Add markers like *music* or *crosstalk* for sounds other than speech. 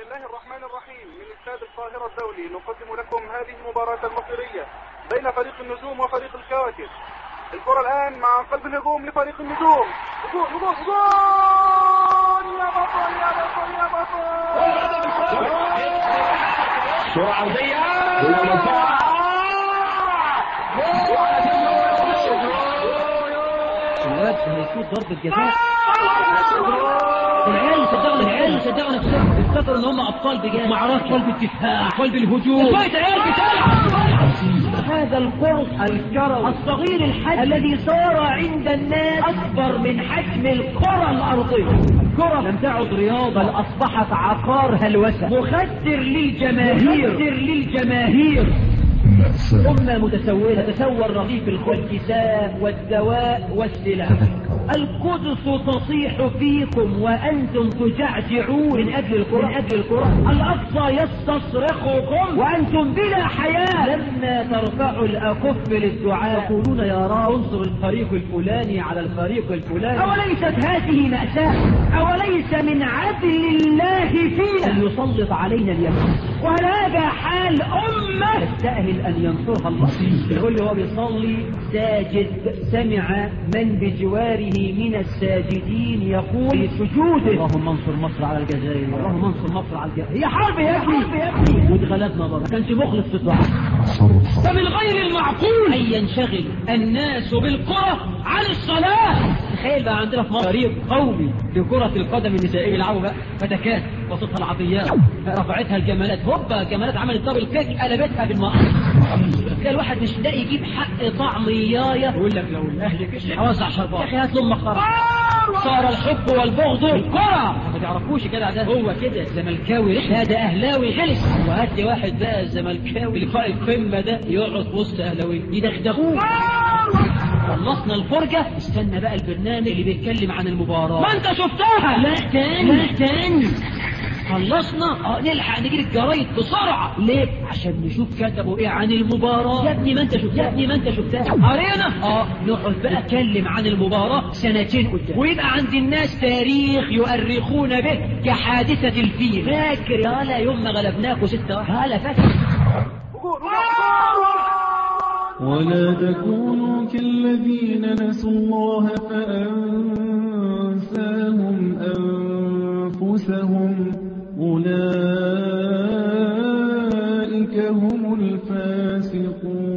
بسم الله الرحمن الرحيم. من استاد القاهرة الدولي نقدم لكم هذه المباراة المصيرية بين فريق النجوم وفريق الكواكب. الكرة الآن مع قلب الهجوم لفريق النجوم. هجوم هجوم هجوم! يا بطل يا بطل يا بطل! سرعة عرضية الواد هيشوط ضربة جزاء العيال صدقنا العيال صدقنا افتكروا إن هم أبطال بجد معركة. قلب الدفاع قلب الهجوم. شوية عيال بتلعب هذا القرص الكروي الصغير الحجم. الذي صار عند الناس أكبر من حجم الكرة الأرضية. كرة لم تعد رياضة بل أصبحت عقار هلوسة مخدر للجماهير. مخدر للجماهير. أمة متسولة تتسوى الرغيف والكساء والدواء والسلاح *laughs* القدس تصيح فيكم وأنتم تجعجعون من أجل القرى من أجل القرى الأقصى يستصرخكم وأنتم بلا حياة. لما ترفعوا الأكف للدعاء. تقولون يا رب انصر الفريق الفلاني على الفريق الفلاني. أوليست هذه مأساة؟ أوليس من عدل الله فينا أن يسلط علينا اليمين. وهل هذا حال أمة؟ تستأهل أن ينصرها الله. يقول هو بيصلي ساجد سمع من بجواره من الساجدين يقول في سجوده. اللهم انصر مصر على الجزائر. اللهم انصر مصر على الجزائر. هي حرب يا ابني واتغلبنا بابا ما كانش مخلص في الدعاء. فمن غير المعقول أن ينشغل الناس بالكرة عن الصلاة. تخيل بقى عندنا في مصر فريق قومي لكرة القدم النسائية يلعبوا بقى. فتكات وسطها العطيات رفعتها الجمالات. هوبا الجمالات عملت دبل كيك قلبتها بالمقص كان الواحد مش لاقي يجيب حق طعميايه يقول لك لو الاهلي كسب هوزع شربات يا أخي هات لأمك صار الحب والبغض الكرة ما تعرفوش كده ده؟ هو كده زملكاوي رحلة هذا أهلاوي غلس. وهات لي واحد بقى زملكاوي. لقاء القمة ده يقعد وسط أهلاوي. يدغدغوه. خلصنا الفرجة. استنى بقى البرنامج اللي بيتكلم عن المباراة. ما أنت شفتها. لا تاني لا تاني خلصنا. آه نلحق نجيب الجرايد بسرعة. ليه؟ عشان نشوف كتبوا إيه عن المباراة. يا ابني ما أنت شفتها يا ابني ما أنت شفتها قرينا آه نقعد بقى اتكلم عن المباراة سنتين قدام. ويبقى عند الناس تاريخ يؤرخون به كحادثة الفيل. فاكر يالا يوم ما غلبناكوا ستة واحد. هلا فاكر. ولا تكونوا كالذين نسوا الله فأنساهم أنفسهم. أولئك هم الفاسقون